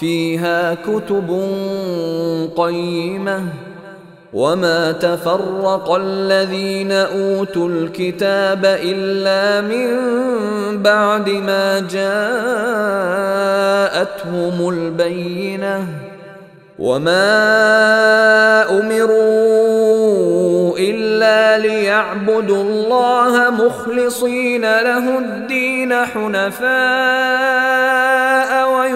فيها كتب قيمة. وما تفرق الذين اوتوا الكتاب الا من بعد ما جاءتهم البينه. وما امروا الا ليعبدوا الله مخلصين له الدين حنفاء.